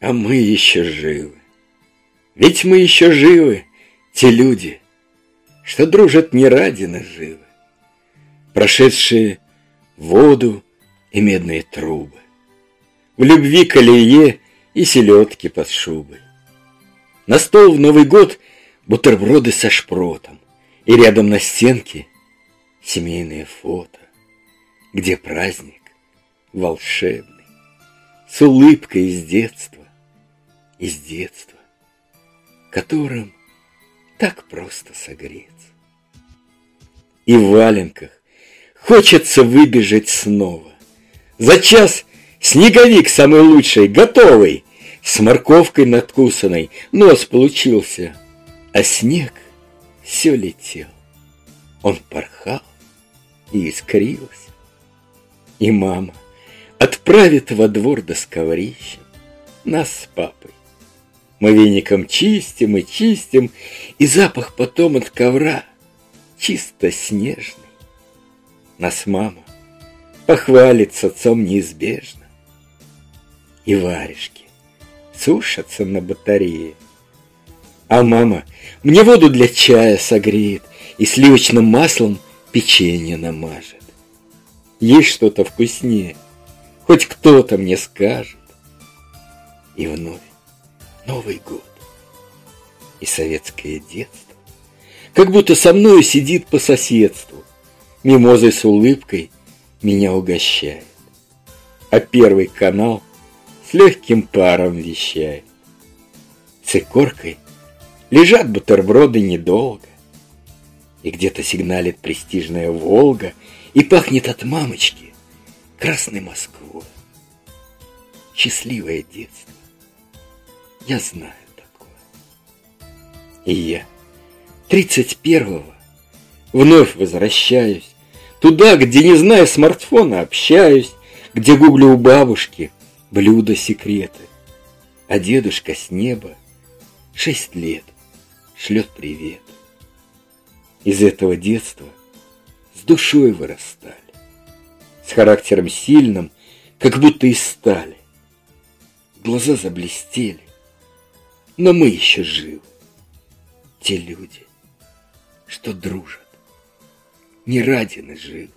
А мы еще живы. Ведь мы еще живы, те люди, Что дружат не ради наживы, Прошедшие воду и медные трубы, В любви колее и селедки под шубой. На стол в Новый год бутерброды со шпротом, И рядом на стенке семейные фото, Где праздник волшебный, С улыбкой из детства, из детства, Которым так просто согреться. И в валенках хочется выбежать снова. За час снеговик самый лучший, готовый, С морковкой надкусанной нос получился, А снег все летел. Он порхал и искрился. И мама отправит во двор до сковрища нас с папой. Мы веником чистим и чистим, и запах потом от ковра чисто снежный. Нас мама похвалит с отцом неизбежно. И варежки сушатся на батарее. А мама мне воду для чая согреет и сливочным маслом печенье намажет. Есть что-то вкуснее, хоть кто-то мне скажет. И вновь Новый год и советское детство, как будто со мною сидит по соседству, мимозой с улыбкой меня угощает, а первый канал с легким паром вещает. Цикоркой лежат бутерброды недолго, и где-то сигналит престижная Волга, и пахнет от мамочки красной Москвой. Счастливое детство. Я знаю такое. И я, тридцать первого, вновь возвращаюсь туда, где, не зная смартфона, общаюсь, где гуглю у бабушки блюда секреты, а дедушка с неба шесть лет шлет привет. Из этого детства с душой вырастали, с характером сильным, как будто из стали. Глаза заблестели, но мы еще живы. Те люди, что дружат, не ради наживы.